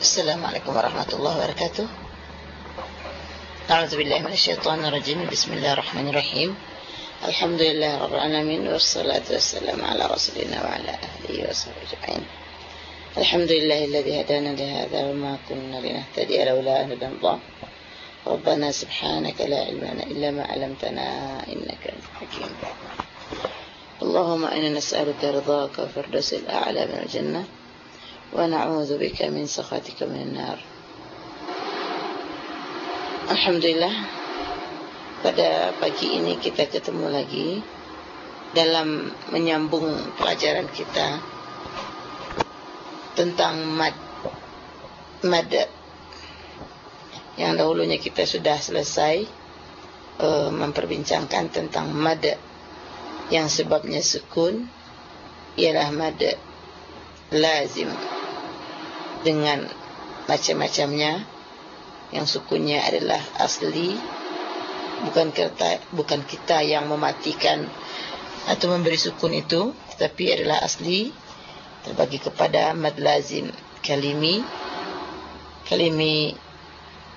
السلام عليكم ورحمة الله وبركاته. أعوذ بالله من الشيطان الرجيم. بسم الله الرحمن الرحيم. الحمد لله رب العالمين والصلاة والسلام على رسولنا وعلى آله وصحبه أجمعين. الحمد لله الذي هدانا لهذا وما كنا لنهتدي لولا أن هدانا الله. ربنا سبحانك لا علم لنا إلا ما علمتنا إنك أنت الحكيم. اللهم إنا نسألك رضاك وفردوس الأعلى من الجنة. ونعوذ بك من سخطك من النار Alhamdulillah pada pagi ini kita ketemu lagi dalam menyambung pelajaran kita tentang mad mad yang dahulunya kita sudah selesai uh, memperbincangkan tentang mad yang sebabnya sukun ialah mad lazim dengan macam-macamnya. Yang sukunnya adalah asli. Bukan kita bukan kita yang mematikan atau memberi sukun itu tetapi adalah asli. Terbagi kepada mad lazim kalimi. Kalimi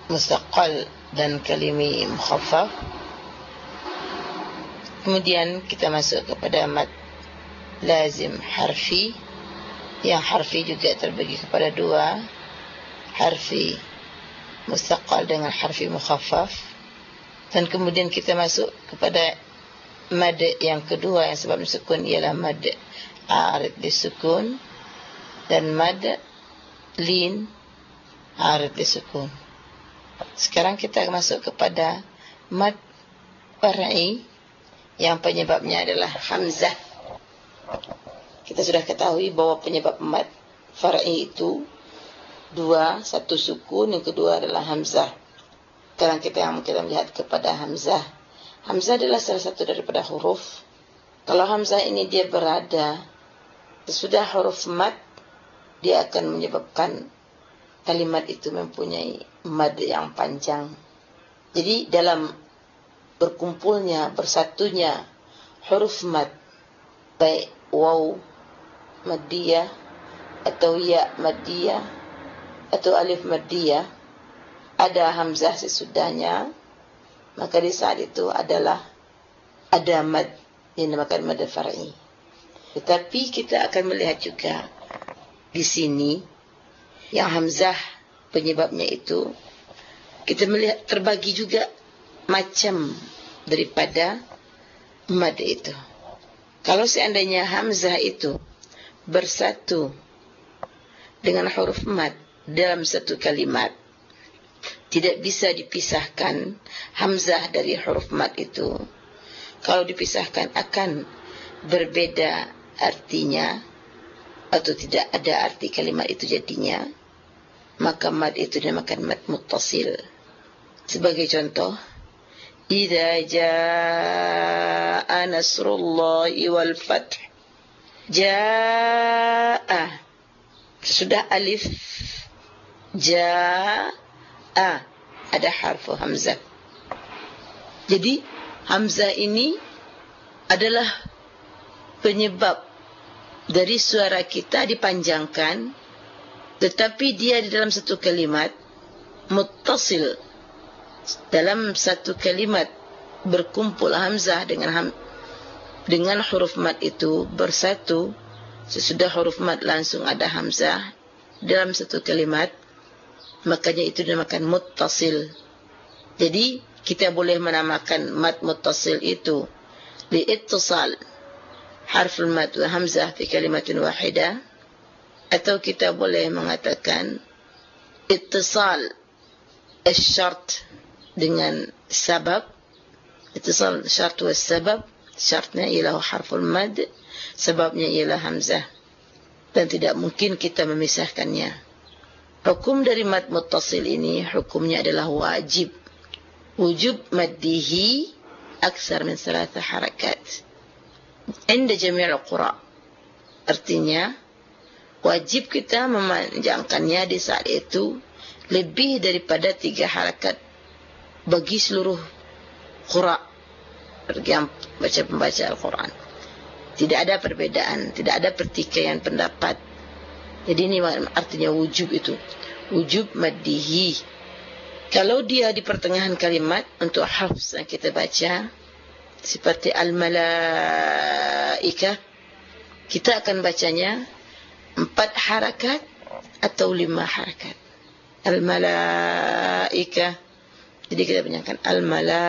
mustaqal dan kalimi mukhaffaf. Kemudian kita masuk kepada mad lazim harfi yang harfi juga terbagi kepada dua. Harfi mustaqal dengan harfi mukhaffaf. Dan kemudian kita masuk kepada mad yang kedua yang sebab sukun ialah mad arid disukun dan mad lin arid disukun sekarang kita masuk kepada mad far'i yang penyebabnya adalah hamzah kita sudah ketahui bahawa penyebab mad far'i itu dua, satu sukun, yang kedua adalah hamzah. Sekarang kita yang kita melihat kepada hamzah. Hamzah adalah salah satu daripada huruf. Kalau hamzah ini dia berada sesudah huruf mad, dia akan menyebabkan kalimat itu mempunyai mad yang panjang. Jadi dalam berkumpulnya, bersatunya huruf mad, baik waw madiyah atau ya madiyah atau alif maddiyah ada hamzah sesudahnya maka di saat itu adalah ada mad yang dinamakan mad far'i tetapi kita akan melihat juga di sini yang hamzah penyebabnya itu kita melihat terbagi juga macam daripada mad itu. Kalau seandainya hamzah itu bersatu dengan huruf mad dalam satu kalimat. Tidak bisa dipisahkan hamzah dari huruf mad itu. Kalau dipisahkan akan berbeda artinya atau tidak ada arti kalimat itu jadinya. Maka mad itu dinamakan mad muttasil. Sebagai contoh idza jaa nasrullahi wal fath jaa. Sudah alif. Jaa. Ada harfu hamzah. Jadi hamzah ini adalah penyebab dari suara kita dipanjangkan tetapi dia di dalam satu kalimat muttasil. Dalam satu kalimat berkumpul hamzah dengan ham, dengan huruf mad itu bersatu sesudah huruf mad langsung ada hamzah dalam satu kalimat makanya itu dinamakan muttasil. Jadi kita boleh menamakan mad muttasil itu li ittisal harf al-mad wa hamzah fi kalimatin wahidah atau kita boleh mengatakan ittisal al-syart dengan sebab ittisal syart wa sebab syartnya ialah harf al-mad sebabnya ialah hamzah dan tidak mungkin kita memisahkannya Hukum dari mad muttasil ini hukumnya adalah wajib. Wujub maddihi aksar min salasa harakat. Inda jami'al qura. Artinya wajib kita memanjangkannya di saat itu lebih daripada tiga harakat bagi seluruh qura yang baca pembaca Al-Quran. Tidak ada perbedaan, tidak ada pertikaian pendapat jadi ini artinya wujub itu. wujub maddihi kalau dia di pertengahan kalimat untuk hafs yang kita baca seperti al-malaika kita akan bacanya empat harakat atau lima harakat al-malaika jadi kita banyakkan al-malaika.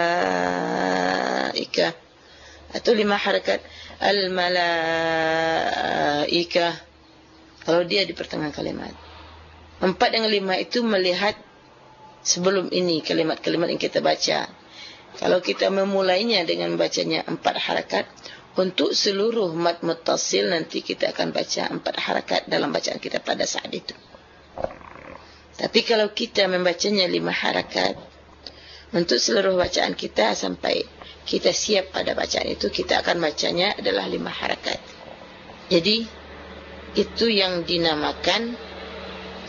Atau lima harakat. Al-malaika. Kalau dia di pertengahan kalimat. Empat dengan lima itu melihat sebelum ini kalimat-kalimat yang kita baca. Kalau kita memulainya dengan bacanya empat harakat untuk seluruh mat muttasil nanti kita akan baca empat harakat dalam bacaan kita pada saat itu. Tapi kalau kita membacanya lima harakat untuk seluruh bacaan kita sampai kita siap pada bacaan itu kita akan bacanya adalah lima harakat. Jadi itu yang dinamakan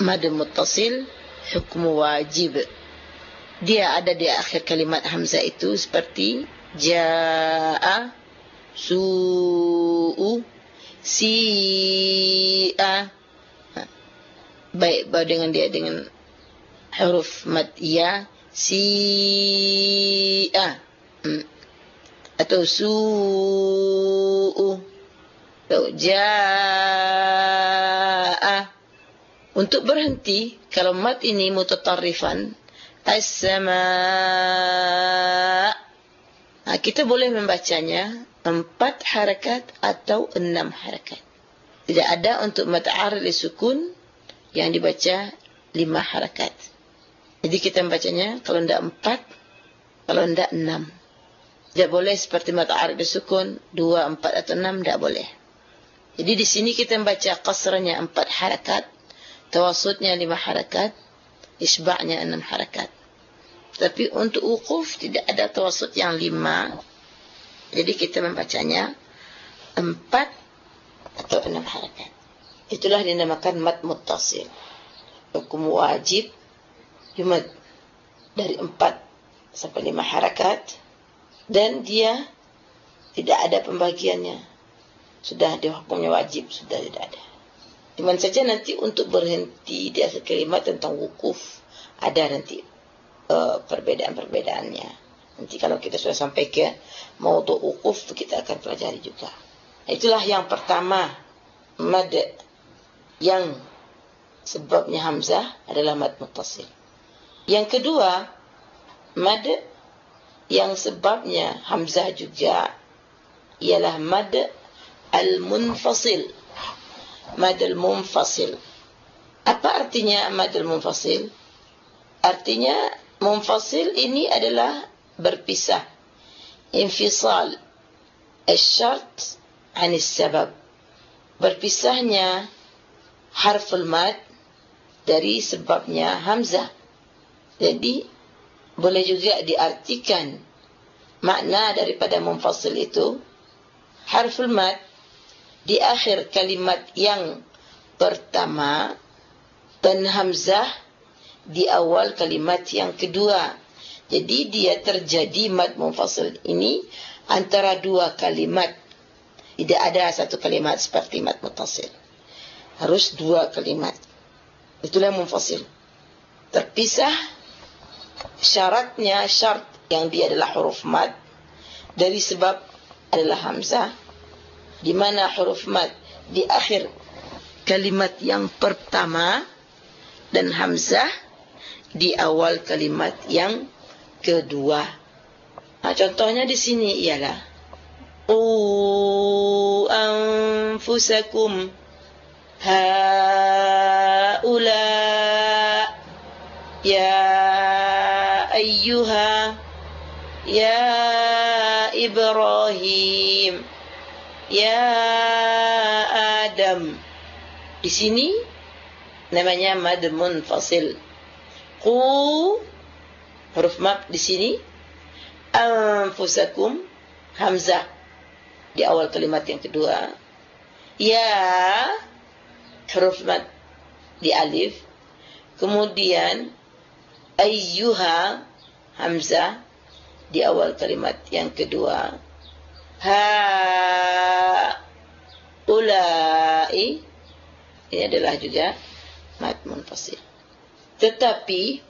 mad muttasil hukum wajib. Dia ada di akhir kalimat hamzah itu seperti jaa su'u si'a ha. baik dengan dia dengan huruf mad ya si'a hmm. atau su'u atau ja'a untuk berhenti kalau mat ini mutatarrifan as-sama' nah, kita boleh membacanya empat harakat atau enam harakat. Tidak ada untuk mat arid sukun yang dibaca lima harakat jadi kita membacanya kalau tidak empat, kalau tidak enam. Tidak boleh seperti mata arif sukun, dua, empat atau enam, tidak boleh. Jadi di sini kita membaca kasranya empat harakat, tawasudnya lima harakat, isba'nya enam harakat. Tapi untuk ukuf tidak ada tawasud yang lima. Jadi kita membacanya empat atau enam harakat. Itulah dinamakan mat muttasil. Hukum wajib Jumat dari empat sampai lima harakat dan dia tidak ada pembagiannya. Sudah dihukumnya wajib sudah tidak ada. Cuma saja nanti untuk berhenti di akhir kalimat tentang wukuf ada nanti uh, perbedaan-perbedaannya. Nanti kalau kita sudah sampai ke mau untuk wukuf kita akan pelajari juga. Itulah yang pertama mad yang sebabnya hamzah adalah mad muttasil yang kedua, mad yang sebabnya hamzah juga ialah mad al-munfasil. Mad al-munfasil. Apa artinya mad al-munfasil? Artinya munfasil ini adalah berpisah. Infisal al-syart an sebab Berpisahnya harful mad dari sebabnya hamzah. Jadi boleh juga diartikan makna daripada munfasil itu harful mad di akhir kalimat yang pertama dan hamzah di awal kalimat yang kedua. Jadi dia terjadi mad munfasil ini antara dua kalimat. Tidak ada satu kalimat seperti mad muttasil. Harus dua kalimat. Itulah munfasil. Terpisah syaratnya syarat yang dia adalah huruf mad. Dari sebab adalah hamzah. Di mana huruf mad? Di akhir kalimat yang pertama dan hamzah di awal kalimat yang kedua. Nah, contohnya di sini ialah u anfusakum haula ya Adam. Di sini namanya mad munfasil qu huruf mad di sini. Anfusakum hamzah. Di awal kalimat yang kedua. Ya huruf mad di alif. Kemudian ayyuha hamzah di awal kalimat yang kedua ha ini adalah juga mad munfasil. Tetapi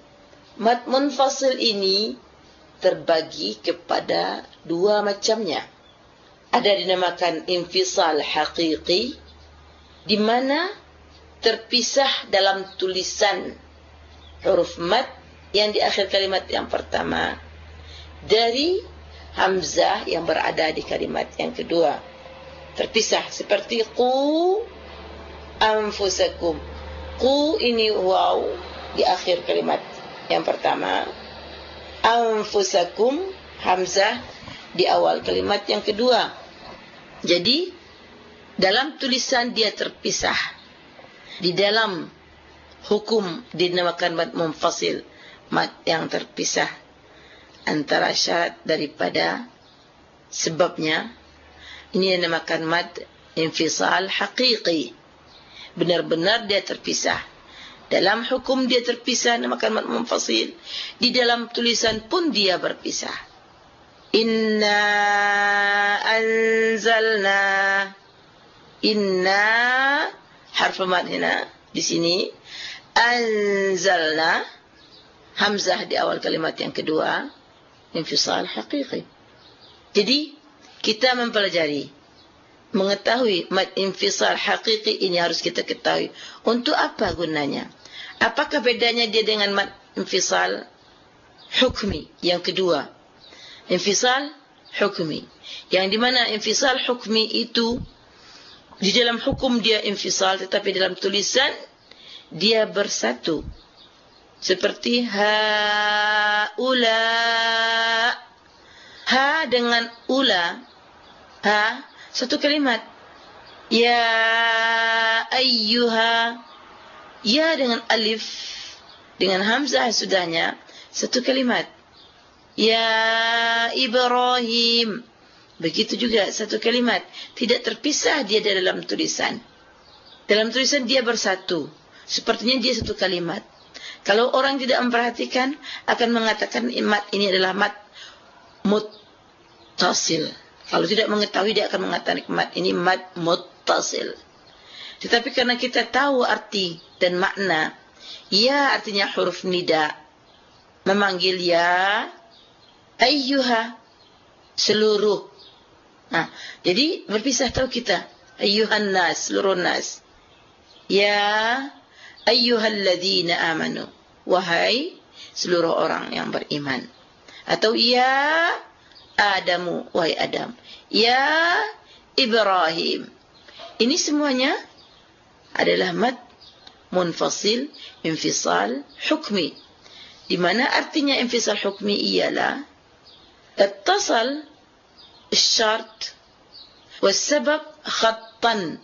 mat munfasil ini terbagi kepada dua macamnya. Ada dinamakan infisal hakiki di mana terpisah dalam tulisan huruf mat yang di akhir kalimat yang pertama. Dari hamzah yang berada di kalimat yang kedua. Terpisah seperti qu anfusakum. Qu ini waw di akhir kalimat yang pertama. Anfusakum hamzah di awal kalimat yang kedua. Jadi dalam tulisan dia terpisah. Di dalam hukum dinamakan mad munfasil mad yang terpisah antara syarat daripada sebabnya. Ini yang dinamakan mad infisal haqiqi. Benar-benar dia terpisah. Dalam hukum dia terpisah dinamakan mad munfasil. Di dalam tulisan pun dia berpisah. Inna anzalna inna harf mad hina di sini. Anzalna hamzah di awal kalimat yang kedua infisal haqiqi. Jadi kita mempelajari mengetahui mad infisal haqiqi ini harus kita ketahui. Untuk apa gunanya? Apakah bedanya dia dengan mad infisal hukmi yang kedua? Infisal hukmi. Yang di mana infisal hukmi itu di dalam hukum dia infisal tetapi dalam tulisan dia bersatu seperti ha ula ha dengan ula. Ha satu kalimat. Ya ayyuha. Ya dengan alif. Dengan hamzah sudahnya satu kalimat. Ya ibrahim. Begitu juga satu kalimat. Tidak terpisah dia dalam tulisan. Dalam tulisan dia bersatu. Sepertinya dia satu kalimat. Kalau orang tidak memperhatikan akan mengatakan mat ini adalah mat muttasil. Kalau tidak mengetahui dia akan mengatakan mat ini mat muttasil. Tetapi karena kita tahu arti dan makna, ya artinya huruf nida. Memanggil ya ayyuha seluruh. Nah, jadi berpisah tahu kita ayyuhan nas seluruh nas. Ya ayyuhalladzina amanu wahai seluruh orang yang beriman atau ya adamu wahai adam ya ibrahim ini semuanya adalah mad munfasil infisal hukmi di mana artinya infisal hukmi ialah ittasal الشرط والسبب خطا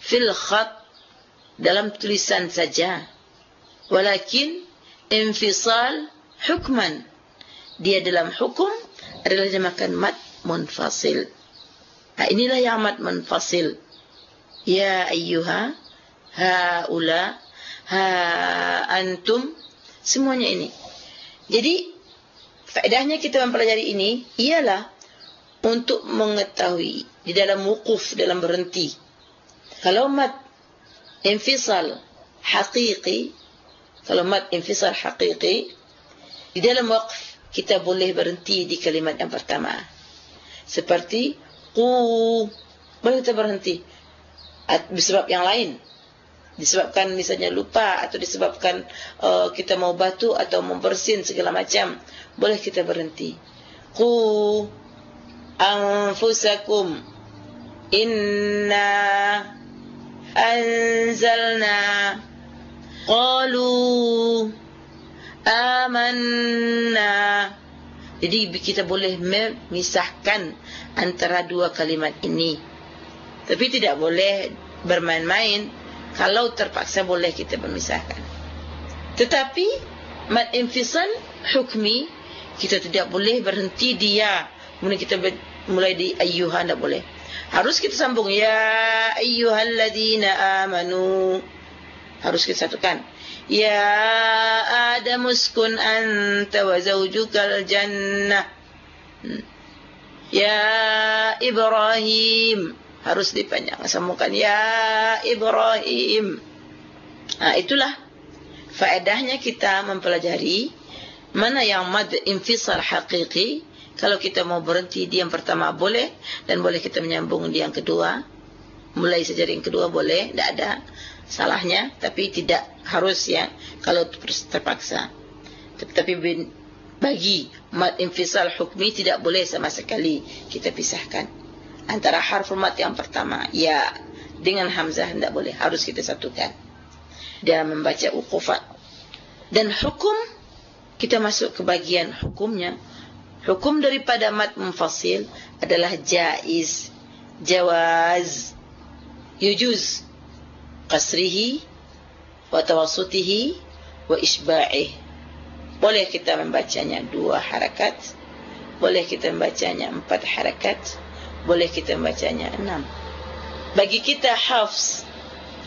في الخط dalam tulisan saja. Walakin infisal hukman. Dia dalam hukum adalah dinamakan mad munfasil. Ha inilah yang mad munfasil. Ya ayyuha haula ha antum semuanya ini. Jadi faedahnya kita mempelajari ini ialah untuk mengetahui di dalam wukuf dalam berhenti. Kalau mad infisal hakiki kalau mat infisal hakiki di dalam waqf kita boleh berhenti di kalimat yang pertama. Seperti qu boleh kita berhenti. Disebab yang lain. Disebabkan misalnya lupa atau disebabkan uh, kita mau batu atau membersin segala macam boleh kita berhenti. Qu anfusakum. Inna anzalna qalu amanna jadi kita boleh memisahkan antara dua kalimat ini. Tapi tidak boleh bermain-main. Kalau terpaksa boleh kita memisahkan. Tetapi mad infisal hukmi kita tidak boleh berhenti dia. Kemudian kita mulai di ayyuhan tidak boleh harus kita sambung. Ya ayyuhalladzina amanu. Harus kita satukan. Ya adam uskun anta wa zawjukal jannah. Hmm. ya ibrahim. Harus dipanjang sambungkan. Ya ibrahim. Nah itulah faedahnya kita mempelajari mana yang mad infisal hakiki kalau kita mau berhenti di yang pertama boleh dan boleh kita menyambung di yang kedua. Mulai sejari yang kedua boleh tidak ada salahnya tapi tidak harus ya kalau terpaksa. Tapi bagi mad infisal hukmi tidak boleh sama sekali kita pisahkan. Antara harf mat yang pertama ya dengan hamzah tidak boleh harus kita satukan. Dalam membaca uqufat dan hukum kita masuk ke bagian hukumnya hukum daripada mad munfasil adalah jaiz jawaz yujuz qasrihi wa tawassutihi wa isba'ih. Boleh kita membacanya dua harakat boleh kita membacanya empat harakat boleh kita membacanya enam. Bagi kita hafs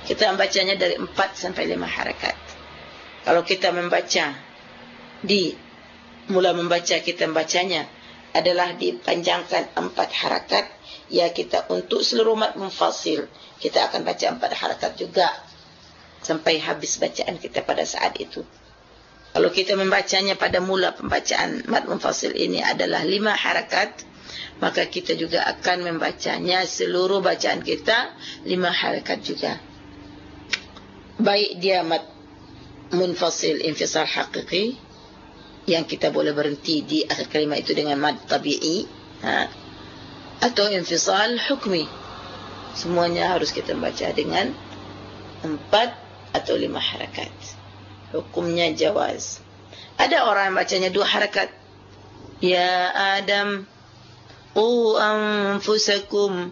kita membacanya dari empat sampai lima harakat. Kalau kita membaca di mula membaca kita membacanya adalah dipanjangkan empat harakat ya kita untuk seluruh mat munfasil kita akan baca empat harakat juga sampai habis bacaan kita pada saat itu. Kalau kita membacanya pada mula pembacaan mat munfasil ini adalah lima harakat, maka kita juga akan membacanya seluruh bacaan kita lima harakat juga. Baik dia mat munfasil infisal hakiki yang kita boleh berhenti di akhir kalimat itu dengan mad tabi'i ha? atau infisal hukmi semuanya harus kita baca dengan empat atau lima harakat. Hukumnya jawaz. Ada orang yang bacanya dua harakat. Ya Adam, qu anfusakum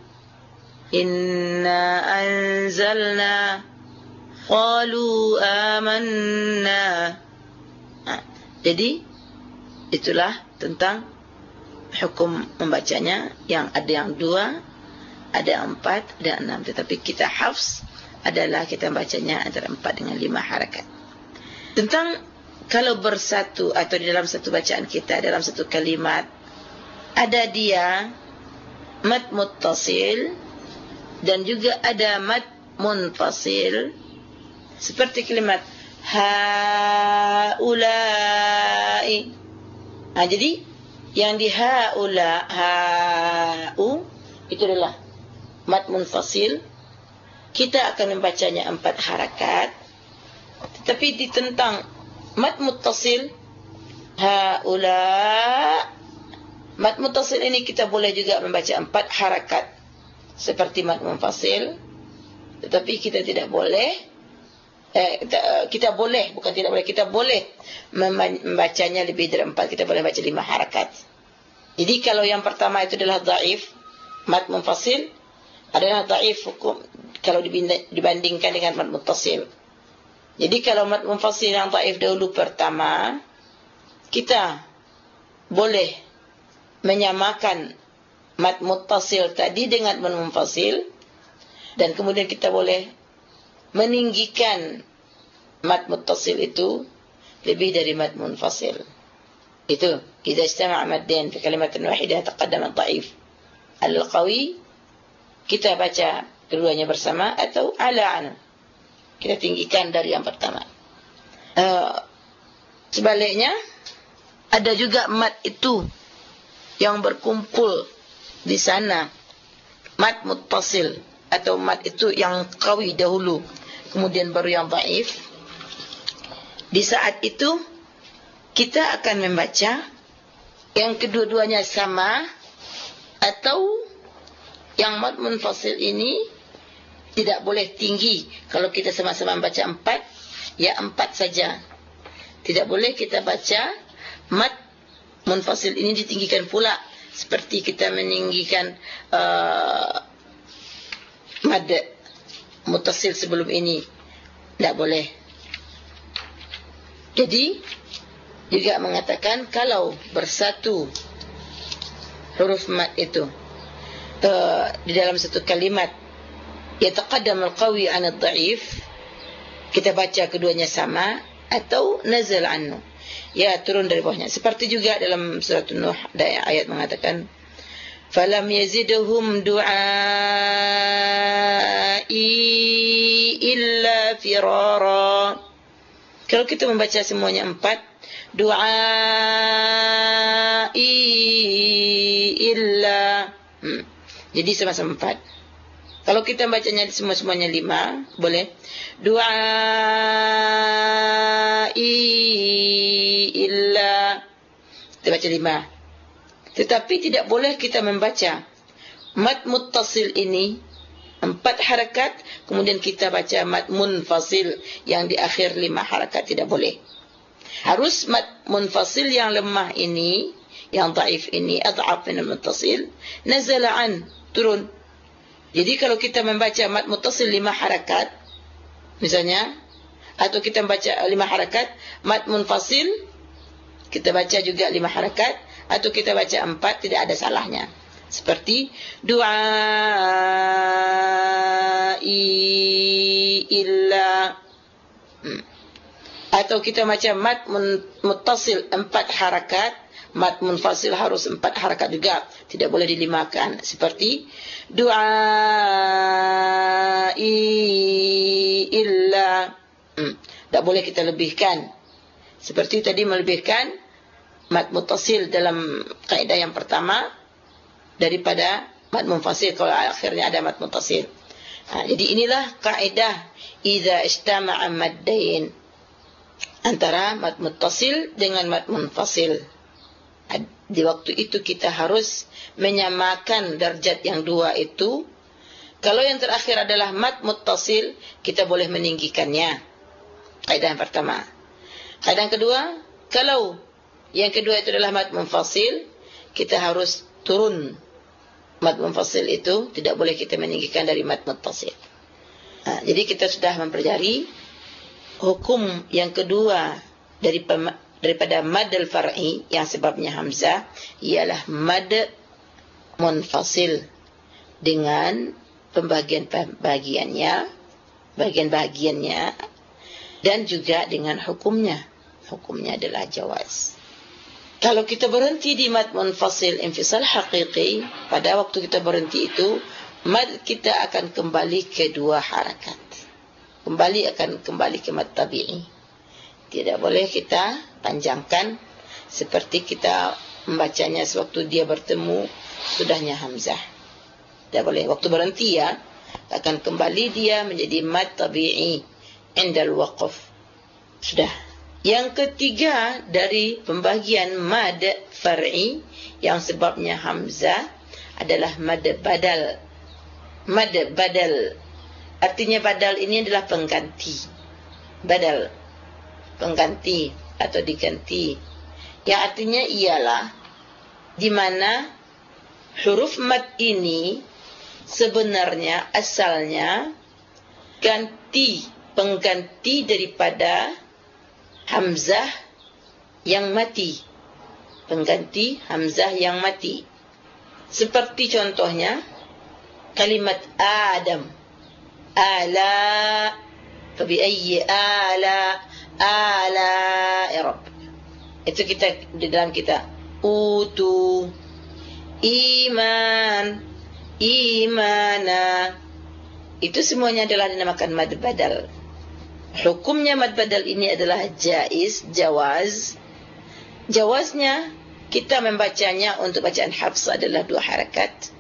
inna anzalna qalu amanna. Jadi itulah tentang hukum membacanya yang ada yang dua, ada empat, ada enam. Tetapi kita hafs adalah kita bacanya antara empat dengan lima harakat. Tentang kalau bersatu atau di dalam satu bacaan kita dalam satu kalimat ada dia mad muttasil dan juga ada mad munfasil seperti kalimat haulai. Ah jadi yang di haula hau itu adalah mad munfasil. Kita akan membacanya empat harakat. Tetapi ditentang mat muttasil haula mat muttasil ini kita boleh juga membaca empat harakat seperti mat munfasil. Tetapi kita tidak boleh eh, kita, boleh bukan tidak boleh. Kita boleh membacanya lebih dari empat. Kita boleh baca lima harakat. Jadi kalau yang pertama itu adalah dhaif mat munfasil adalah dhaif hukum kalau dibandingkan dengan mad muttasil. Jadi kalau mad munfasil yang dhaif dahulu pertama kita boleh menyamakan mad muttasil tadi dengan mad munfasil dan kemudian kita boleh meninggikan mad muttasil itu lebih dari mad munfasil. Itu kita istama' maddain fi kalimatin wahidah taqaddama dhaif. Al-qawi kita baca keduanya bersama atau ala anu. Kita tinggikan dari yang pertama. Uh, sebaliknya ada juga mat itu yang berkumpul di sana. Mat muttasil atau mat itu yang qawi dahulu kemudian baru yang dhaif. Di saat itu kita akan membaca yang kedua-duanya sama atau yang mat munfasil ini tidak boleh tinggi. Kalau kita sama-sama baca empat ya empat saja. Tidak boleh kita baca mat munfasil ini ditinggikan pula. Seperti kita meninggikan uh, mad mutasil sebelum ini. Tidak boleh. Jadi juga mengatakan kalau bersatu huruf mat itu uh, di dalam satu kalimat yataqaddam al-qawi 'an ad-dha'if kita baca keduanya sama atau nazal anhu. Ya turun dari bawahnya. Seperti juga dalam surat nuh ada ayat mengatakan falam yazidhum illa firara Kalau kita membaca semuanya empat, du'ai illa. Hmm. Jadi sama-sama empat. Kalau kita bacanya semua-semuanya lima, boleh. Du'ai illa. Kita baca lima. Tetapi tidak boleh kita membaca mat muttasil ini empat harakat kemudian kita baca mat munfasil yang di akhir lima harakat tidak boleh. Harus mat munfasil yang lemah ini yang dhaif ini adhaf min muttasil nazala an turun. Jadi kalau kita membaca mat muttasil lima harakat misalnya atau kita membaca lima harakat mat munfasil kita baca juga lima harakat atau kita baca empat tidak ada salahnya seperti doa illa hmm. atau kita macam mat muttasil empat harakat mat munfasil harus empat harakat juga tidak boleh dilimakan seperti doa illa hmm. tak boleh kita lebihkan seperti tadi melebihkan mat muttasil dalam kaidah yang pertama daripada mad munfasil kalau akhirnya ada mad muttasil. Ha, jadi inilah kaidah idza istama'a maddain antara mad muttasil dengan mad munfasil. Ha, di waktu itu kita harus menyamakan darjat yang dua itu. Kalau yang terakhir adalah mad muttasil, kita boleh meninggikannya. Kaidah yang pertama. Kaidah kedua, kalau yang kedua itu adalah mad munfasil, kita harus turun mad munfasil itu tidak boleh kita meninggikan dari mad muttasil. Ha, jadi kita sudah mempelajari hukum yang kedua dari daripada mad al-far'i yang sebabnya hamzah ialah mad munfasil dengan pembagian-pembagiannya, bagian-bagiannya dan juga dengan hukumnya. Hukumnya adalah jawaz. Kalau kita berhenti di mad munfasil infisal haqiqi, pada waktu kita berhenti itu, mad kita akan kembali ke dua harakat. Kembali akan kembali ke mad tabi'i. Tidak boleh kita panjangkan seperti kita membacanya sewaktu dia bertemu sudahnya hamzah. Tidak boleh. Waktu berhenti ya, akan kembali dia menjadi mad tabi'i indal waqaf. Sudah. Yang ketiga dari pembagian mad far'i yang sebabnya hamzah adalah mad badal. Mad badal artinya badal ini adalah pengganti. Badal pengganti atau diganti. Yang artinya ialah di mana huruf mad ini sebenarnya asalnya ganti pengganti daripada Hamzah yang mati. Pengganti Hamzah yang mati. Seperti contohnya kalimat Adam. Ala fabi ayyi ala ala ya. Itu kita di dalam kita utu iman imana itu semuanya adalah dinamakan mad badal hukumnya mad badal ini adalah jaiz, jawaz. Jawaznya kita membacanya untuk bacaan hafs adalah dua harakat.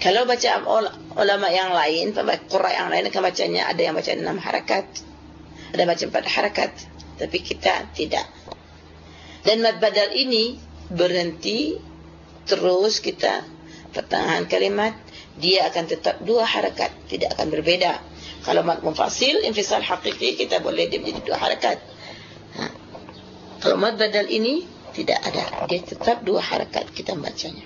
Kalau baca ulama yang lain, qurra yang lain akan bacanya ada yang baca enam harakat. Ada baca empat harakat, tapi kita tidak. Dan mad badal ini berhenti terus kita pertengahan kalimat dia akan tetap dua harakat, tidak akan berbeda. Kalau mad munfasil, infisal hakiki kita boleh dia menjadi dua harakat. Ha. Kalau mad badal ini tidak ada, dia tetap dua harakat kita membacanya.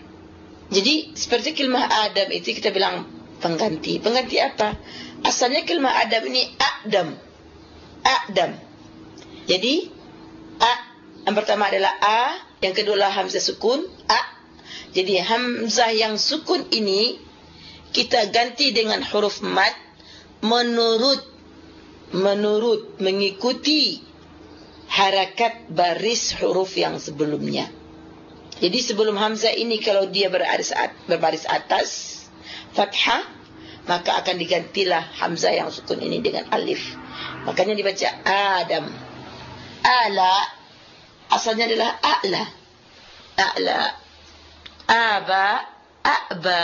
Jadi seperti kilmah Adam itu kita bilang pengganti. Pengganti apa? Asalnya kilmah Adam ini Adam. Adam. Jadi A yang pertama adalah A, yang kedua adalah hamzah sukun A. Jadi hamzah yang sukun ini kita ganti dengan huruf mad menurut menurut mengikuti harakat baris huruf yang sebelumnya. Jadi sebelum hamzah ini kalau dia berbaris berbaris atas fathah maka akan digantilah hamzah yang sukun ini dengan alif. Makanya dibaca Adam. ala asalnya adalah a'la a'la aba a'ba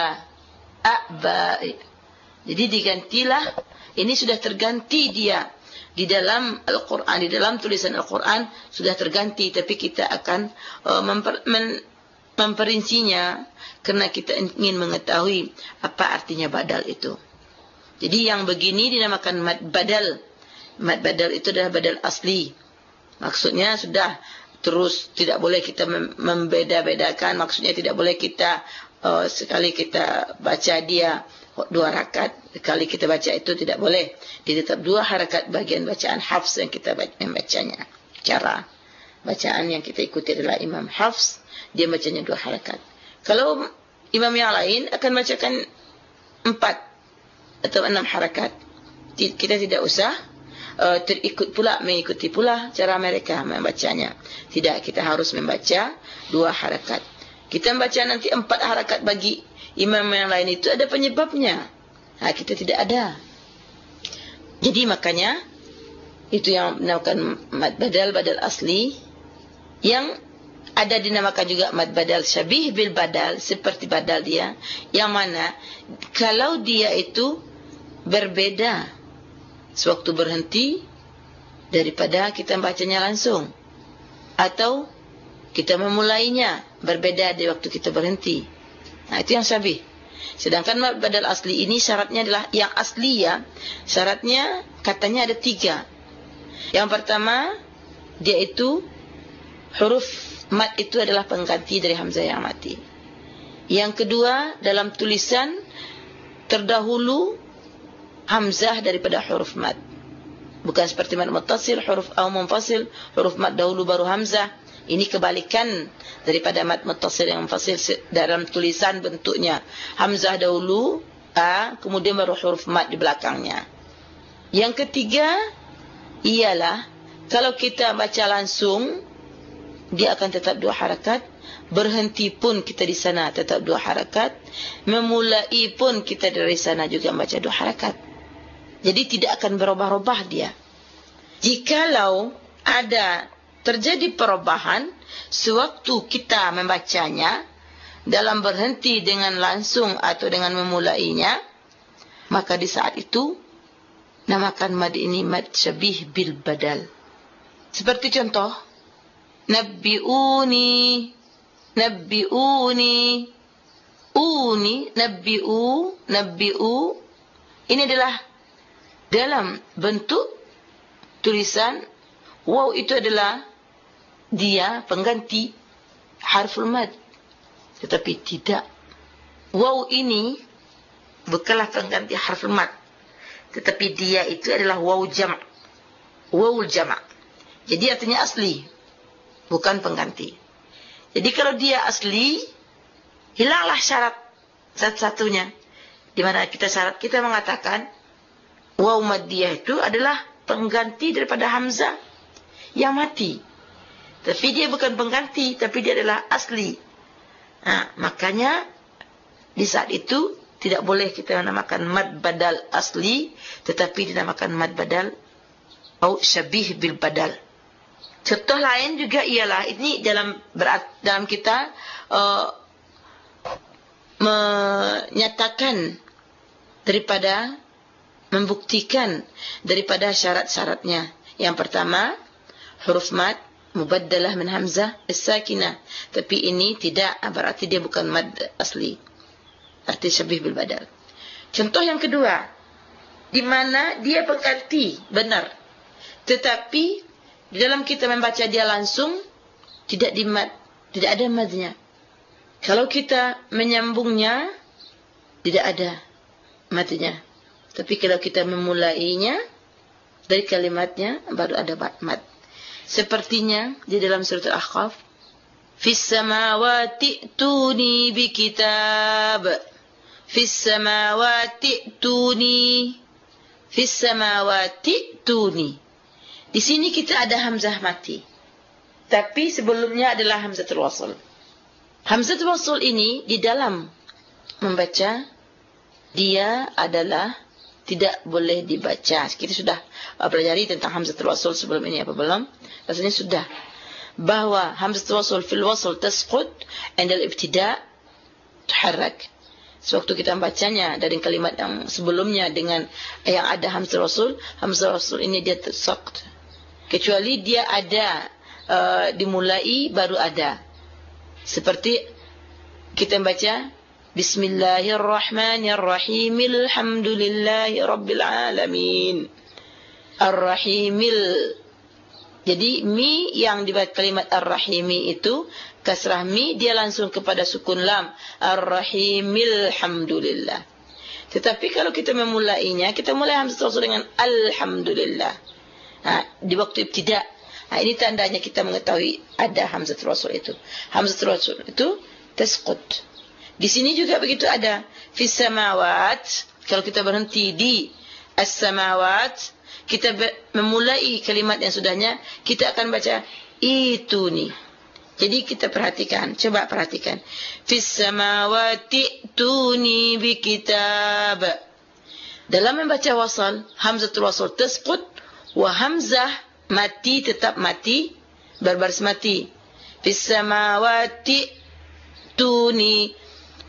a'ba jadi digantilah ini sudah terganti dia di dalam Al-Quran di dalam tulisan Al-Quran sudah terganti tapi kita akan uh, memper, men, memperincinya kerana kita ingin mengetahui apa artinya badal itu. Jadi yang begini dinamakan mad badal. Mad badal itu adalah badal asli. Maksudnya sudah terus tidak boleh kita membeda-bedakan. Maksudnya tidak boleh kita uh, sekali kita baca dia dua rakaat sekali kita baca itu tidak boleh. Dia tetap dua harakat bagian bacaan hafs yang kita membacanya cara bacaan yang kita ikuti adalah imam hafs. Dia bacanya dua harakat. Kalau imam yang lain akan bacakan empat atau enam harakat. Kita tidak usah uh, terikut pula mengikuti pula cara mereka membacanya. Tidak, kita harus membaca dua harakat. Kita membaca nanti empat harakat bagi imam yang lain itu ada penyebabnya. Ha, kita tidak ada. Jadi makanya itu yang dinamakan mad badal badal asli yang ada dinamakan juga mad badal syabih bil badal seperti badal dia yang mana kalau dia itu berbeda sewaktu berhenti daripada kita bacanya langsung atau kita memulainya berbeda di waktu kita berhenti. Nah itu yang syabih. Sedangkan badal asli ini syaratnya adalah yang asli ya. Syaratnya katanya ada tiga. Yang pertama dia itu huruf mat itu adalah pengganti dari hamzah yang mati. Yang kedua dalam tulisan terdahulu hamzah daripada huruf mad. Bukan seperti mad muttasil, huruf aw munfasil, huruf mad dahulu baru hamzah. Ini kebalikan daripada mad muttasil yang munfasil dalam tulisan bentuknya. Hamzah dahulu, a, kemudian baru huruf mad di belakangnya. Yang ketiga ialah kalau kita baca langsung dia akan tetap dua harakat berhenti pun kita di sana tetap dua harakat memulai pun kita dari sana juga baca dua harakat jadi tidak akan berubah-ubah dia. Jikalau ada terjadi perubahan sewaktu kita membacanya dalam berhenti dengan langsung atau dengan memulainya maka di saat itu namakan mad ini mad syabih bil badal. Seperti contoh nabbiuni nabbiuni uni nabbiu nabbiu ini adalah dalam bentuk tulisan waw itu adalah dia pengganti harful mad. Tetapi tidak. Waw ini bukanlah pengganti harful mad. Tetapi dia itu adalah waw jam' wawul jam' jadi artinya asli bukan pengganti. Jadi kalau dia asli hilanglah syarat satu-satunya. Di mana kita syarat kita mengatakan waw maddiyah itu adalah pengganti daripada hamzah yang mati. Tapi dia bukan pengganti, tapi dia adalah asli. Ha, makanya di saat itu tidak boleh kita namakan mad badal asli, tetapi dinamakan mad badal atau syabih bil badal. Contoh lain juga ialah ini dalam berat, dalam kita uh, menyatakan daripada membuktikan daripada syarat-syaratnya. Yang pertama, huruf mad mubaddalah min hamzah as-sakinah. Tapi ini tidak berarti dia bukan mad asli. Arti syabih bil badal. Contoh yang kedua, di mana dia pengganti benar. Tetapi di dalam kita membaca dia langsung tidak di mad, tidak ada madnya. Kalau kita menyambungnya tidak ada madnya. Tapi kalau kita memulainya dari kalimatnya baru ada mat. Sepertinya di dalam surat Al-Ahqaf, "Fis samawati tuni bi kitab." Fis samawati tuni. Fis samawati tuni. Di sini kita ada hamzah mati. Tapi sebelumnya adalah hamzah wasl. Hamzah wasl ini di dalam membaca dia adalah tidak boleh dibaca. Kita sudah pelajari tentang hamzatul wasl sebelum ini apa belum? Rasanya sudah bahwa hamzatul wasl fil wasl tasqut inda al-ibtida' tuharrak. Sewaktu kita membacanya dari kalimat yang sebelumnya dengan yang ada hamzatul wasl, hamzatul wasl ini dia tasqut. Kecuali dia ada uh, dimulai baru ada. Seperti kita membaca Bismillahirrahmanirrahim. Alhamdulillahi rabbil alamin. Ar-Rahimil. Jadi mi yang dibaca kalimat Ar-Rahimi itu kasrah mi dia langsung kepada sukun lam. Ar-Rahimil hamdulillah. Tetapi kalau kita memulainya, kita mulai hamzah dengan alhamdulillah. Ha, di waktu ibtida. Ha, ini tandanya kita mengetahui ada hamzah tawassul itu. Hamzah tawassul itu tasqut. Di sini juga begitu ada fis samawat. Kalau kita berhenti di as-samawat, kita memulai kalimat yang sudahnya, kita akan baca itu ni. Jadi kita perhatikan, coba perhatikan. Fis samawati tuni bi kitab. Dalam membaca wasal, hamzatul wasal tasqut wa hamzah mati tetap mati, berbaris mati. Fis samawati tuni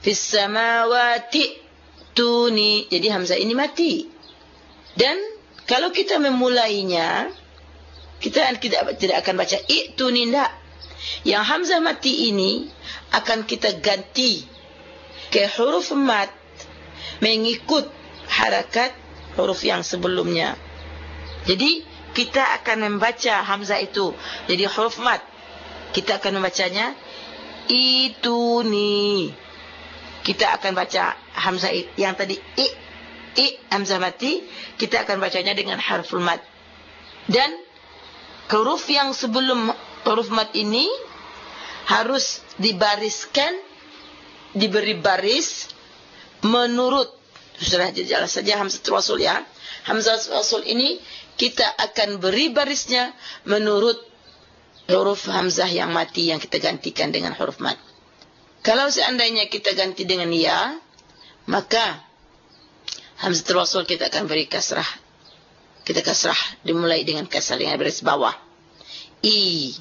fis samawati tuni. Jadi hamzah ini mati. Dan kalau kita memulainya kita tidak tidak akan baca ituni ndak. Yang hamzah mati ini akan kita ganti ke huruf mat mengikut harakat huruf yang sebelumnya. Jadi kita akan membaca hamzah itu. Jadi huruf mat kita akan membacanya ituni kita akan baca hamzah yang tadi. I i hamzah mati kita akan bacanya dengan harful mat dan huruf yang sebelum huruf mat ini harus dibariskan diberi baris menurut. Sudah jelas saja hamzah wasl ya. Hamzah wasl ini kita akan beri barisnya menurut huruf hamzah yang mati yang kita gantikan dengan huruf mat kalau seandainya kita ganti dengan ya, maka hamzatul wasl kita akan beri kasrah. Kita kasrah dimulai dengan kasrah yang baris bawah. I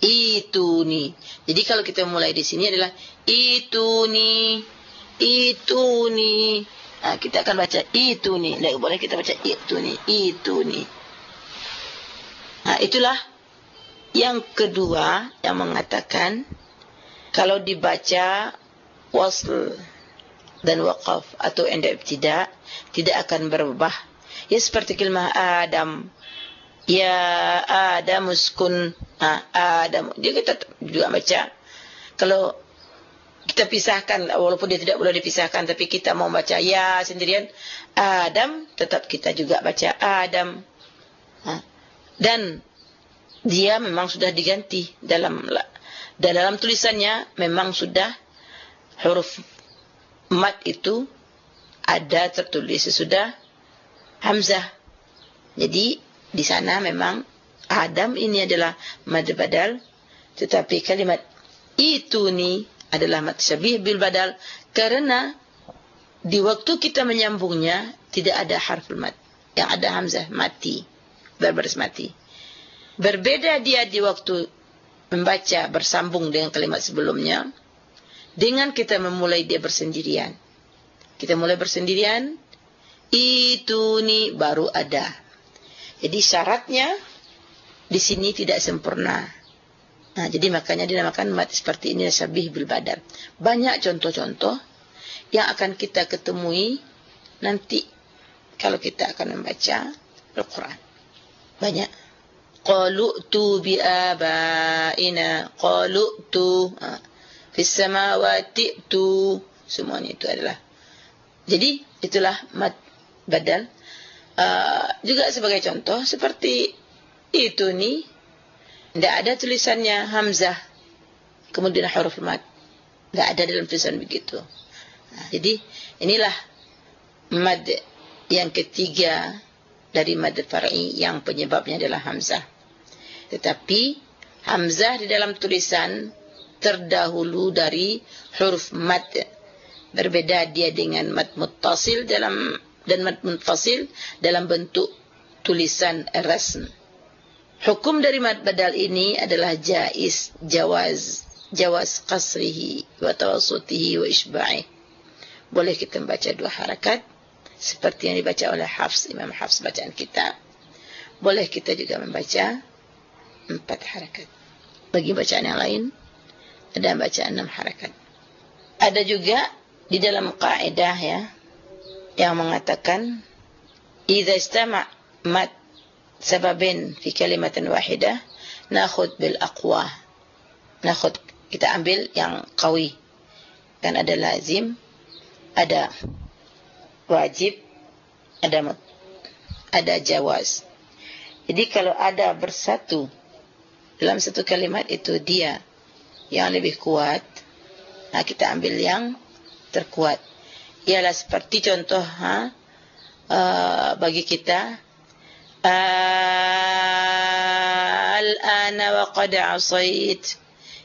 itu ni. Jadi kalau kita mulai di sini adalah itu ni. Itu ni. Ha, kita akan baca itu ni. Lagi boleh kita baca itu ni. Itu ni. Ha, itulah yang kedua yang mengatakan kalau dibaca wasl dan waqaf atau inda ibtida tidak akan berubah. Ya seperti kalimah adam. Ya adam uskun. Ha, adam. Dia kita juga baca. Kalau kita pisahkan walaupun dia tidak boleh dipisahkan tapi kita mau baca ya sendirian adam tetap kita juga baca adam. Ha. dan dia memang sudah diganti dalam dalam tulisannya memang sudah huruf mat itu ada tertulis sesudah hamzah. Jadi di sana memang Adam ini adalah mad badal tetapi kalimat itu ni adalah mad syabih bil badal karena di waktu kita menyambungnya tidak ada harful mat yang ada hamzah mati berbaris mati. Berbeda dia di waktu membaca bersambung dengan kalimat sebelumnya dengan kita memulai dia bersendirian. Kita mulai bersendirian itu ni baru ada. Jadi syaratnya di sini tidak sempurna. Nah jadi makanya dinamakan mat seperti ini syabih bil badar. Banyak contoh-contoh yang akan kita ketemui nanti kalau kita akan membaca Al-Quran. Banyak tu bi abaina. Tu ha. fi samawati tu. Semuanya itu adalah. Jadi itulah mad badal. Uh, juga sebagai contoh seperti itu ni tidak ada tulisannya hamzah. Kemudian huruf mad. Tidak ada dalam tulisan begitu. Nah, jadi inilah mad yang ketiga dari mad far'i yang penyebabnya adalah hamzah. Tetapi hamzah di dalam tulisan terdahulu dari huruf mad. Berbeda dia dengan mad muttasil dalam dan mad munfasil dalam bentuk tulisan rasm. Hukum dari mad badal ini adalah jaiz, jawaz, jawaz qasrihi wa tawassutihi wa isba'i. Boleh kita membaca dua harakat seperti yang dibaca oleh Hafs, Imam Hafs bacaan kita. Boleh kita juga membaca empat harakat. Bagi bacaan yang lain, ada bacaan enam harakat. Ada juga di dalam kaidah ya yang mengatakan idza istama' mad sababin fi kalimatin wahidah nakhud bil aqwa. Nakhud kita ambil yang qawi. Dan ada lazim, ada wajib, ada ada jawaz. Jadi kalau ada bersatu dalam satu kalimat itu dia yang lebih kuat, nah kita ambil yang terkuat. Ialah seperti contoh ha, uh, bagi kita al-ana wa qad asait.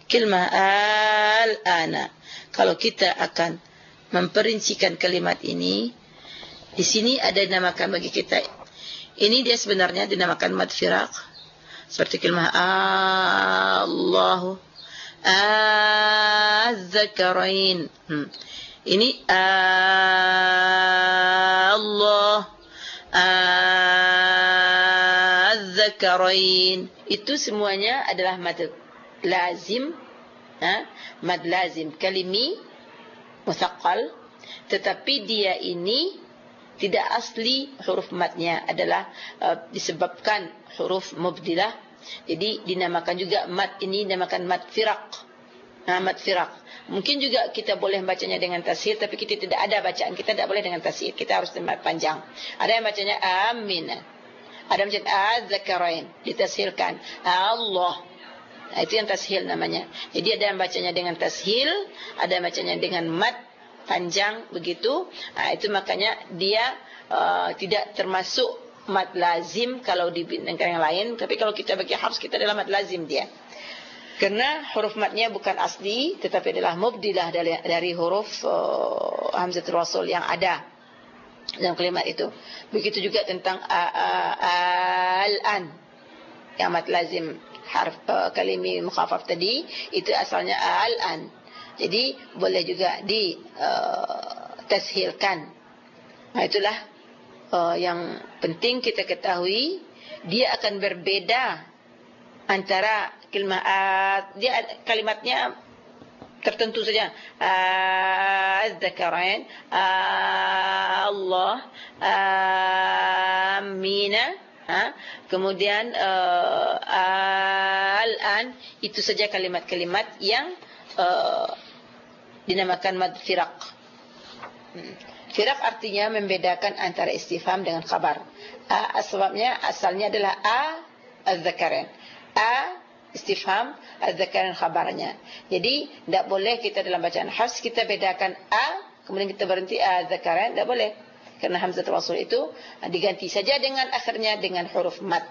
Kalimah al-ana. Kalau kita akan memperincikan kalimat ini, di sini ada dinamakan bagi kita. Ini dia sebenarnya dinamakan mad firaq. Seperti kalimah Allahu Az-zakarain. Hmm. Ini Allah Az-zakarain. Itu semuanya adalah mad lazim. Ha? Mad lazim. Kalimi musaqqal. Tetapi dia ini tidak asli huruf madnya adalah uh, disebabkan huruf mubdilah jadi dinamakan juga mad ini dinamakan mad firaq. Nah, mad firaq. Mungkin juga kita boleh bacanya dengan tashil tapi kita tidak ada bacaan kita tidak boleh dengan tashil. Kita harus dengan panjang. Ada yang bacanya amin. Ada yang bacanya az-zakarain ditashilkan. Allah. Itu yang tashil namanya. Jadi ada yang bacanya dengan tashil, ada yang bacanya dengan mad panjang begitu. Nah, itu makanya dia uh, tidak termasuk mad lazim kalau dibandingkan yang lain. Tapi kalau kita bagi harf kita adalah mad lazim dia. Kerana huruf madnya bukan asli tetapi adalah mubdilah dari, dari huruf uh, hamzatul wasl yang ada dalam kalimat itu. Begitu juga tentang al-an yang mad lazim harf uh, kalimi mukhafaf tadi itu asalnya al-an jadi boleh juga di uh, tashilkan nah itulah uh, yang penting kita ketahui dia akan berbeda antara kalimat dia kalimatnya tertentu saja az-zakarain Allah amina ha? kemudian uh, al-an itu saja kalimat-kalimat yang uh, dinamakan mad firaq hmm. Firaq artinya membedakan antara istifham dengan khabar. A sebabnya asalnya adalah a az-zakaran. A istifham az-zakaran khabarnya. Jadi tidak boleh kita dalam bacaan hafs kita bedakan a kemudian kita berhenti az-zakaran tidak boleh. Karena hamzatul wasl itu diganti saja dengan akhirnya dengan huruf mad.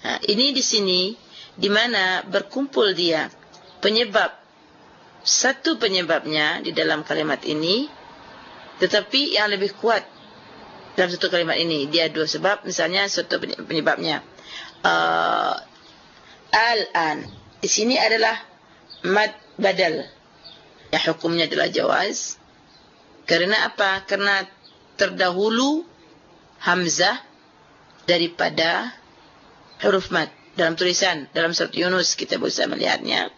Nah, ini di sini di mana berkumpul dia penyebab satu penyebabnya di dalam kalimat ini tetapi yang lebih kuat dalam satu kalimat ini dia dua sebab. Misalnya satu penyebabnya. Uh, al-an. Di sini adalah mad badal. Yang hukumnya adalah jawaz. Kerana apa? Kerana terdahulu hamzah daripada huruf mad. Dalam tulisan dalam surat Yunus kita bisa melihatnya.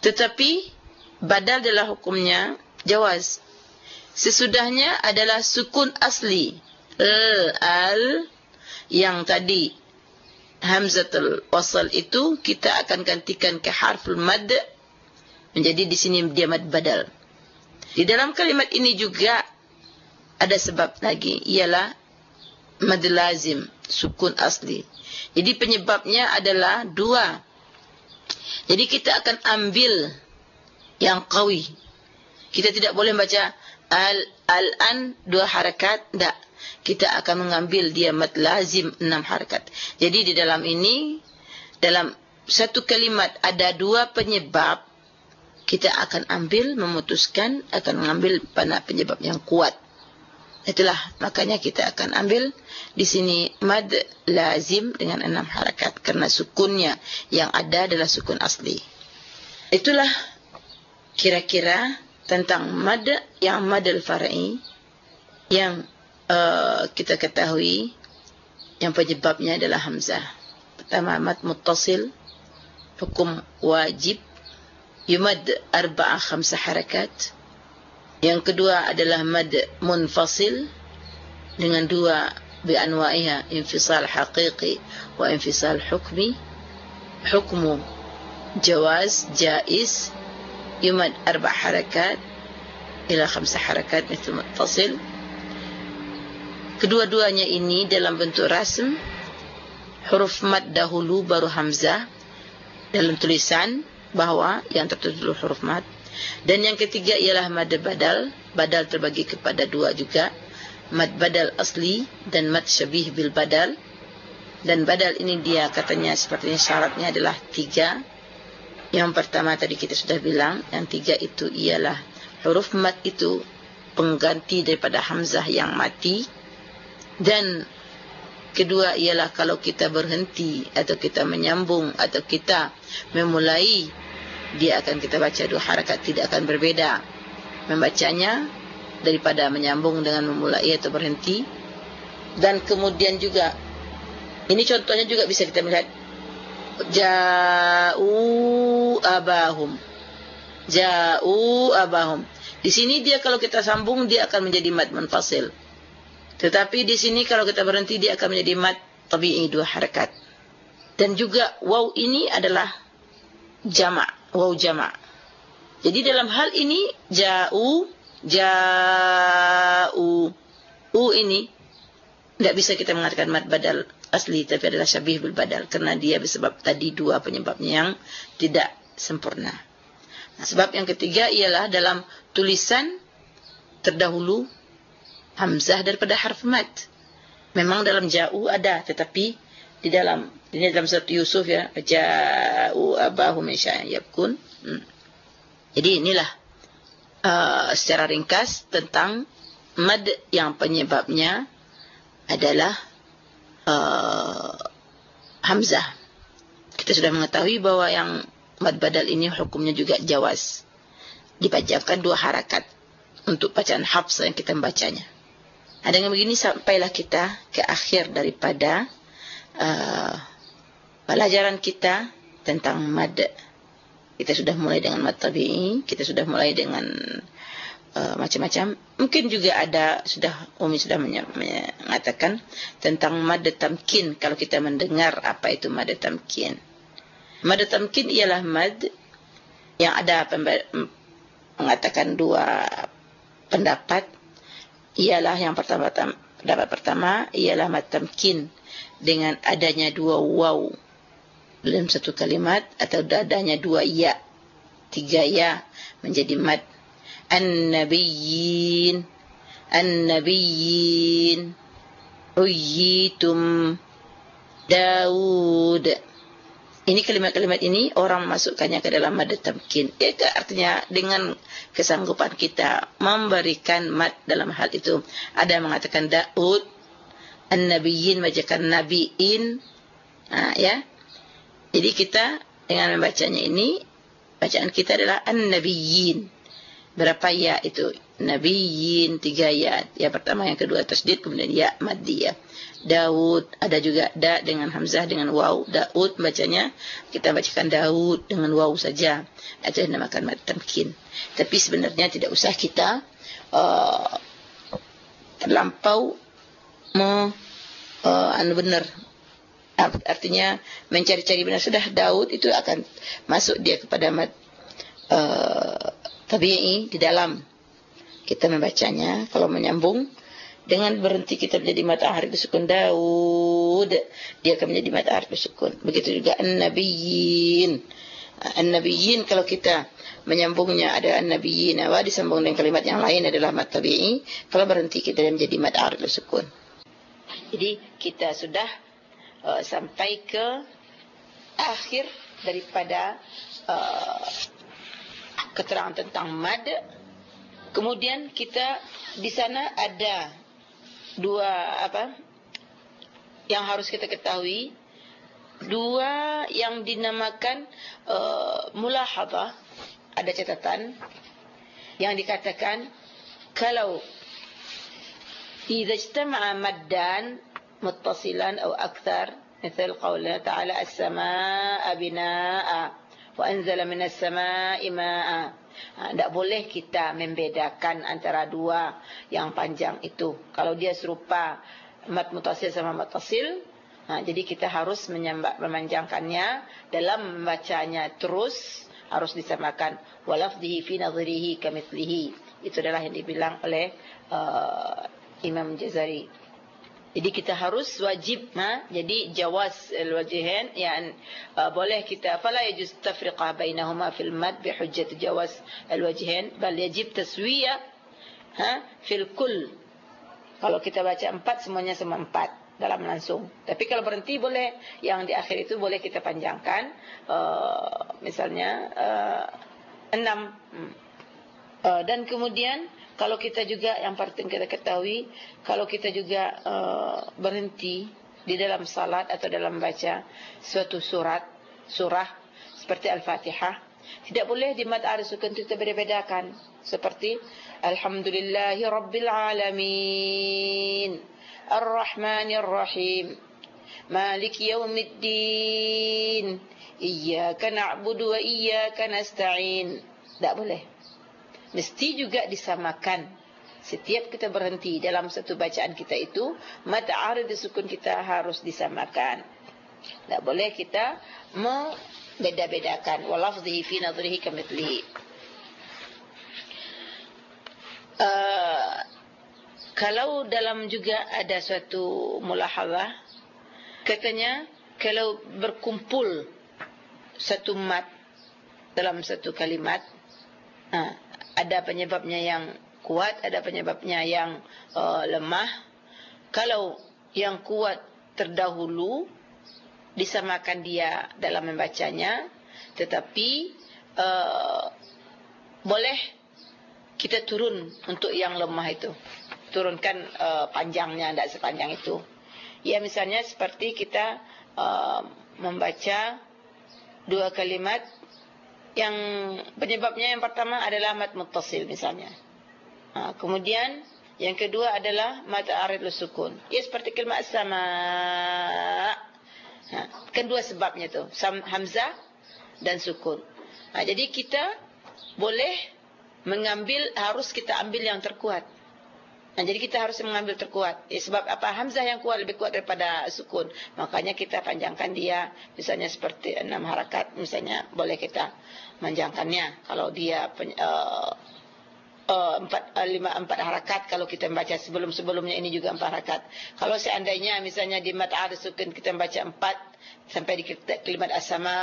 Tetapi badal adalah hukumnya jawaz Sesudahnya adalah sukun asli. Al, al yang tadi hamzatul wasal itu kita akan gantikan ke harful mad menjadi di sini dia mad badal. Di dalam kalimat ini juga ada sebab lagi ialah mad lazim sukun asli. Jadi penyebabnya adalah dua. Jadi kita akan ambil yang qawi. Kita tidak boleh baca al al an dua harakat tidak kita akan mengambil dia mat lazim enam harakat jadi di dalam ini dalam satu kalimat ada dua penyebab kita akan ambil memutuskan akan mengambil pada penyebab yang kuat Itulah makanya kita akan ambil di sini mad lazim dengan enam harakat karena sukunnya yang ada adalah sukun asli. Itulah kira-kira tentang mad yang mad al-far'i yang uh, kita ketahui yang penyebabnya adalah hamzah. Pertama mad muttasil hukum wajib yumad arba'a khamsa harakat. Yang kedua adalah mad munfasil dengan dua bi anwa'iha infisal haqiqi wa infisal hukmi. Hukmu jawaz jaiz yumad arba' harakat ila khamsa harakat mithl muttasil. Kedua-duanya ini dalam bentuk rasm huruf mad dahulu baru hamzah dalam tulisan bahawa yang tertulis huruf mad dan yang ketiga ialah mad badal. Badal terbagi kepada dua juga. Mad badal asli dan mad syabih bil badal. Dan badal ini dia katanya sepertinya syaratnya adalah tiga. Yang pertama tadi kita sudah bilang. Yang tiga itu ialah huruf mad itu pengganti daripada hamzah yang mati. Dan kedua ialah kalau kita berhenti atau kita menyambung atau kita memulai dia akan kita baca dua harakat tidak akan berbeda membacanya daripada menyambung dengan memulai atau berhenti dan kemudian juga ini contohnya juga bisa kita melihat ja'u abahum. Ja'u abahum. Di sini dia kalau kita sambung dia akan menjadi mad munfasil. Tetapi di sini kalau kita berhenti dia akan menjadi mad tabi'i dua harakat. Dan juga waw ini adalah jama' waw jama' jadi dalam hal ini ja'u ja'u. U ini tidak bisa kita mengatakan mad badal asli tapi adalah syabih bil badal. Karena dia bersebab tadi dua penyebabnya yang tidak sempurna. Nah, sebab yang ketiga ialah dalam tulisan terdahulu hamzah daripada harf mad. Memang dalam ja'u ada tetapi di dalam ini dalam surat Yusuf ya ja'u abahum yabkun. Hmm. jadi inilah uh, secara ringkas tentang mad yang penyebabnya adalah uh, hamzah. Kita sudah mengetahui bahwa yang mad badal ini hukumnya juga jawaz dibacakan dua harakat untuk bacaan hafs yang kita membacanya Nah, dengan begini sampailah kita ke akhir daripada uh, pelajaran kita tentang mad. Kita sudah mulai dengan mad tabi'i, kita sudah mulai dengan uh, macam-macam. Mungkin juga ada sudah Umi sudah mengatakan tentang mad tamkin kalau kita mendengar apa itu mad tamkin. Mad tamkin ialah mad yang ada mengatakan dua pendapat. Ialah yang pertama pendapat pertama ialah mad tamkin dengan adanya dua waw dalam satu kalimat atau adanya dua ya tiga ya menjadi mad. An-nabiyyin an-nabiyyin uyitum Daud ini kalimat-kalimat ini orang masukkannya ke dalam mad tamkin. Itu artinya dengan kesanggupan kita memberikan mad dalam hal itu. Ada yang mengatakan Daud an-nabiyyin majakan nabiin. Ha, ya. Jadi kita dengan membacanya ini bacaan kita adalah an-nabiyyin. Berapa ya itu nabiyyin tiga ya ya pertama yang kedua tasdid kemudian ya maddiyah Daud ada juga da dengan hamzah dengan waw. Daud bacanya kita bacakan Daud dengan waw saja. Itu dinamakan mad tamkin. Tapi sebenarnya tidak usah kita uh, terlampau me uh, anu benar. Artinya mencari-cari benar. Sudah Daud itu akan masuk dia kepada mat uh, tabi'i di dalam kita membacanya kalau menyambung dengan berhenti kita menjadi mata harf sukun Daud dia akan menjadi mata harf sukun begitu juga an-nabiyyin. An-nabiyyin kalau kita menyambungnya ada an-nabiyyin. Wa disambung dengan kalimat yang lain adalah mat tabi'i kalau berhenti kita menjadi mata harf sukun jadi kita sudah uh, sampai ke akhir daripada uh, keterangan tentang mad. Kemudian kita di sana ada dua apa yang harus kita ketahui dua yang dinamakan uh, mulahadhah ada catatan yang dikatakan kalau idza ijtama'a maddan muttasilan atau akthar مثل قوله تعالى السماء بناء وانزل من السماء ماء tidak ha, boleh kita membedakan antara dua yang panjang itu kalau dia serupa mat mutasil sama mutasil Ha, jadi kita harus memanjangkannya dalam membacanya terus harus disamakan walafdhihi fi nadhrihi kamithlihi. Itu adalah yang dibilang oleh uh, Imam Jazari. Jadi kita harus wajib ha? jadi jawaz al-wajhain yang uh, boleh kita fala yajuz tafriqah bainahuma fil mad bi hujjat jawaz al-wajhain bal yajib taswiyah ha fil kull. Kalau kita baca empat semuanya sama empat dalam langsung. Tapi kalau berhenti boleh yang di akhir itu boleh kita panjangkan uh, misalnya uh, enam. Uh, dan kemudian kalau kita juga yang penting kita ketahui kalau kita juga uh, berhenti di dalam salat atau dalam baca suatu surat surah seperti al-Fatihah tidak boleh di mad arsu kentut berbedakan seperti alhamdulillahi rabbil alamin arrahmanir rahim malik yaumiddin iyyaka na'budu wa iyyaka nasta'in. Tidak boleh mesti juga disamakan. Setiap kita berhenti dalam satu bacaan kita itu mata arid sukun kita harus disamakan. Tak boleh kita membeda-bedakan. Walafzihi fi nadrihi kamithlihi. Uh, kalau dalam juga ada suatu mulahazah katanya kalau berkumpul satu mat dalam satu kalimat ha, ada penyebabnya yang kuat ada penyebabnya yang uh, lemah kalau yang kuat terdahulu disamakan dia dalam membacanya tetapi uh, boleh kita turun untuk yang lemah itu turunkan uh, panjangnya tidak sepanjang itu. Ya misalnya seperti kita uh, membaca dua kalimat yang penyebabnya yang pertama adalah mat muttasil misalnya. Uh, kemudian yang kedua adalah mat arid sukun. Ya seperti kalimat sama. Ha, kan dua sebabnya tu, hamzah dan sukun. Ha, jadi kita boleh mengambil harus kita ambil yang terkuat. Nah, jadi kita harus mengambil terkuat. Ya, sebab apa Hamzah yang kuat lebih kuat daripada sukun. Makanya kita panjangkan dia. Misalnya seperti enam harakat. Misalnya boleh kita panjangkannya. Kalau dia uh, uh, empat, uh, lima, empat harakat. Kalau kita membaca sebelum-sebelumnya ini juga empat harakat. Kalau seandainya misalnya di mat'ad sukun kita membaca empat. Sampai di kalimat asama.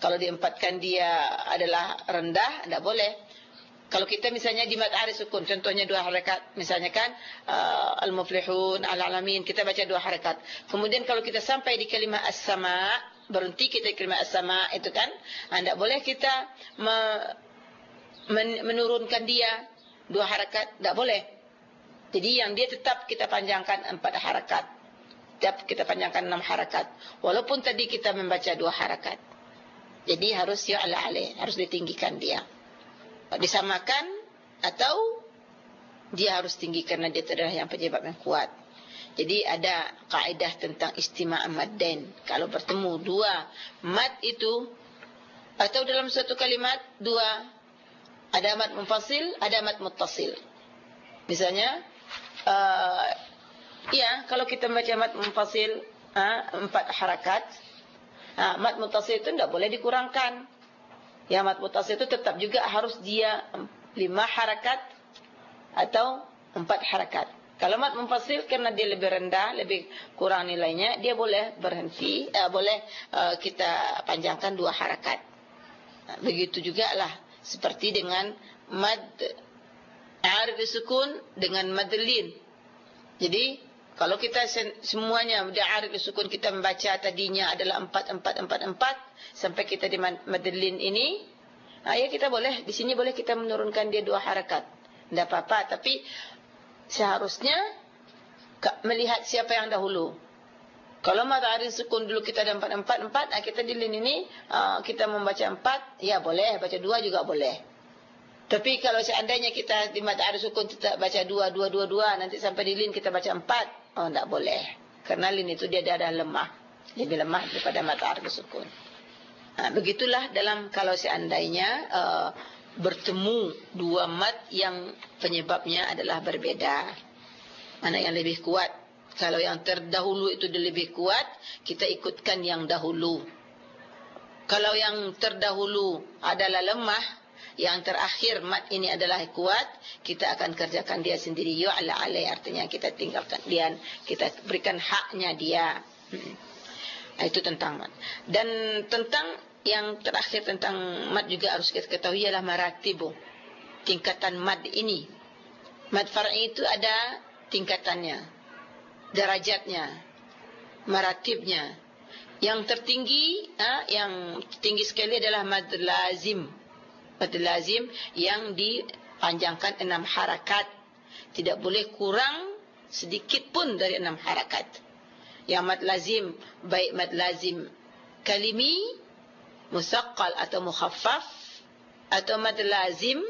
Kalau diempatkan dia adalah rendah. Tidak boleh. Kalau kita misalnya di matahari sukun, contohnya dua harakat, misalnya kan uh, al-muflihun, al-alamin, kita baca dua harakat. Kemudian kalau kita sampai di kalimah as-sama, berhenti kita di kalimah as-sama itu kan, anda boleh kita me men menurunkan dia dua harakat, tidak boleh. Jadi yang dia tetap kita panjangkan empat harakat. Tetap kita panjangkan enam harakat. Walaupun tadi kita membaca dua harakat. Jadi harus ya Allah harus ditinggikan dia disamakan atau dia harus tinggi karena dia adalah yang penyebab yang kuat. Jadi ada kaidah tentang istima' maddain. Kalau bertemu dua mad itu atau dalam satu kalimat dua ada mad munfasil, ada mad muttasil. Misalnya uh, ya kalau kita membaca mad munfasil uh, empat harakat, uh, mad muttasil itu tidak boleh dikurangkan. Ya mat mutas itu tetap juga harus dia lima harakat atau empat harakat. Kalau mat mufasil karena dia lebih rendah, lebih kurang nilainya, dia boleh berhenti, uh, boleh uh, kita panjangkan dua harakat. Nah, begitu juga lah seperti dengan mad arif sukun dengan madlin. Jadi kalau kita semuanya arif sukun kita membaca tadinya adalah empat empat empat empat sampai kita di Madlin ini, ah, ya kita boleh di sini boleh kita menurunkan dia dua harakat. Tidak apa-apa, tapi seharusnya melihat siapa yang dahulu. Kalau matahari sukun dulu kita ada empat empat empat, ah, kita di lini ini ah, kita membaca empat, ya boleh. Baca dua juga boleh. Tapi kalau seandainya kita di matahari sukun kita baca dua dua dua dua, nanti sampai di lin kita baca empat, oh tidak boleh. Karena lin itu dia ada lemah, lebih lemah daripada matahari sukun. Nah, begitulah dalam kalau seandainya uh, bertemu dua mat yang penyebabnya adalah berbeda. Mana yang lebih kuat? Kalau yang terdahulu itu lebih kuat, kita ikutkan yang dahulu. Kalau yang terdahulu adalah lemah, yang terakhir mat ini adalah kuat, kita akan kerjakan dia sendiri. Yu'ala alai artinya kita tinggalkan dia, kita berikan haknya dia. Hmm. Itu tentang mat. Dan tentang yang terakhir tentang mat juga harus kita ketahui ialah maratibu. Tingkatan mat ini. Mat far'i itu ada tingkatannya derajatnya, maratibnya. Yang tertinggi, ha, yang tinggi sekali adalah mad lazim. Mad lazim yang dipanjangkan enam harakat. Tidak boleh kurang sedikit pun dari enam harakat. Yang mad lazim, baik mad lazim kalimi, musaqqal atau mukhaffaf, atau mad lazim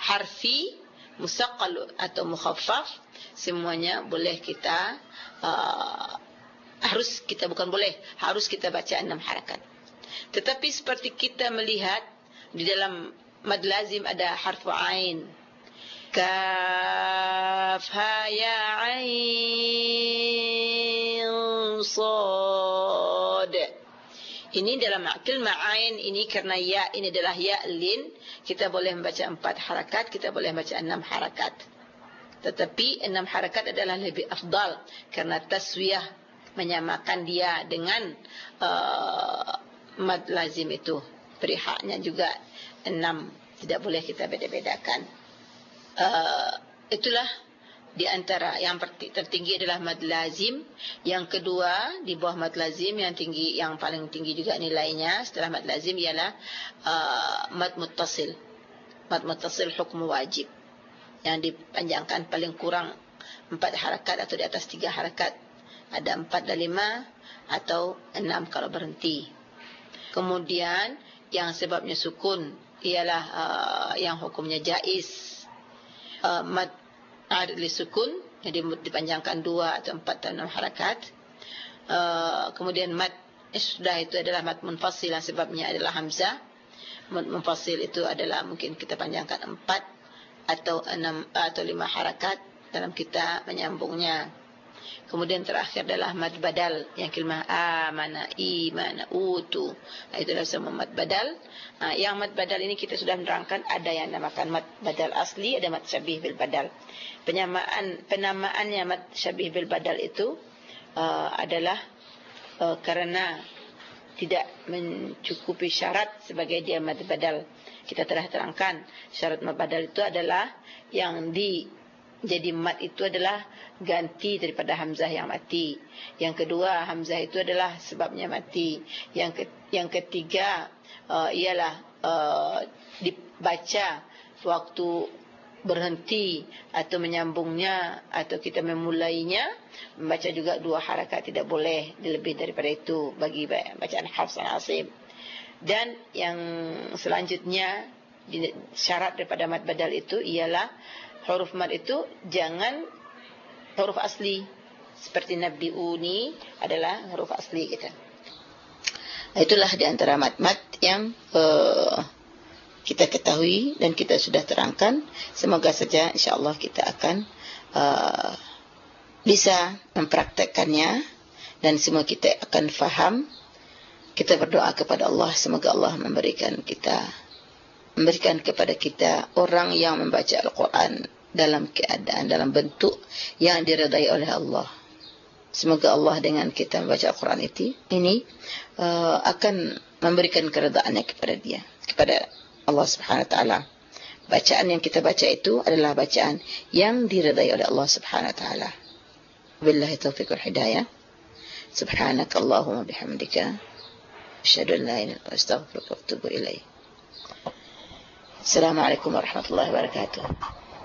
harfi, musaqqal atau mukhaffaf, semuanya boleh kita uh, harus kita bukan boleh harus kita baca enam harakat tetapi seperti kita melihat di dalam mad lazim ada harf ain. Kaf ha ya ain sad. Ini dalam akil ma'ain ini karena ya ini adalah ya lin kita boleh membaca empat harakat kita boleh membaca enam harakat. Tetapi enam harakat adalah lebih afdal karena taswiyah menyamakan dia dengan uh, mad lazim itu. Perihaknya juga enam tidak boleh kita beda-bedakan. Uh, itulah di antara yang tertinggi adalah mad lazim, yang kedua di bawah mad lazim yang tinggi yang paling tinggi juga nilainya setelah mad lazim ialah uh, mad muttasil. Mad muttasil hukum wajib yang dipanjangkan paling kurang empat harakat atau di atas tiga harakat. Ada empat dan lima atau enam kalau berhenti. Kemudian yang sebabnya sukun ialah uh, yang hukumnya jais. Uh, mad adli sukun jadi dipanjangkan dua atau empat atau harakat. Uh, kemudian mad isdah itu adalah mad munfasil yang sebabnya adalah hamzah. Mad munfasil itu adalah mungkin kita panjangkan empat atau enam atau lima harakat dalam kita menyambungnya. Kemudian terakhir adalah mad badal yang kalimah amana imana utu. Nah, itu adalah semua mad badal. Nah, yang mad badal ini kita sudah menerangkan ada yang namakan mad badal asli, ada mad syabih bil badal. Penyamaan penamaannya mad syabih bil badal itu uh, adalah uh, karena tidak mencukupi syarat sebagai dia mad badal kita telah terangkan syarat mad badal itu adalah yang di jadi mat itu adalah ganti daripada hamzah yang mati. Yang kedua hamzah itu adalah sebabnya mati. Yang ke, yang ketiga uh, ialah uh, dibaca waktu berhenti atau menyambungnya atau kita memulainya membaca juga dua harakat tidak boleh lebih daripada itu bagi bacaan Hafs dan Asim dan yang selanjutnya syarat daripada mad badal itu ialah huruf mad itu jangan huruf asli seperti nabdiuni adalah huruf asli kita. Itulah di antara mad-mad yang uh, kita ketahui dan kita sudah terangkan. Semoga saja insya-Allah kita akan uh, bisa mempraktekkannya dan semua kita akan faham kita berdoa kepada Allah semoga Allah memberikan kita memberikan kepada kita orang yang membaca Al-Quran dalam keadaan dalam bentuk yang diredai oleh Allah. Semoga Allah dengan kita membaca Al-Quran itu ini uh, akan memberikan keredaannya kepada dia, kepada Allah Subhanahu wa taala. Bacaan yang kita baca itu adalah bacaan yang diredai oleh Allah Subhanahu wa taala. Billahi taufiq wal hidayah. Subhanak Allahumma bihamdika asyhadu an la ilaha illa anta astaghfiruka wa atubu ilaik. Assalamualaikum warahmatullahi wabarakatuh.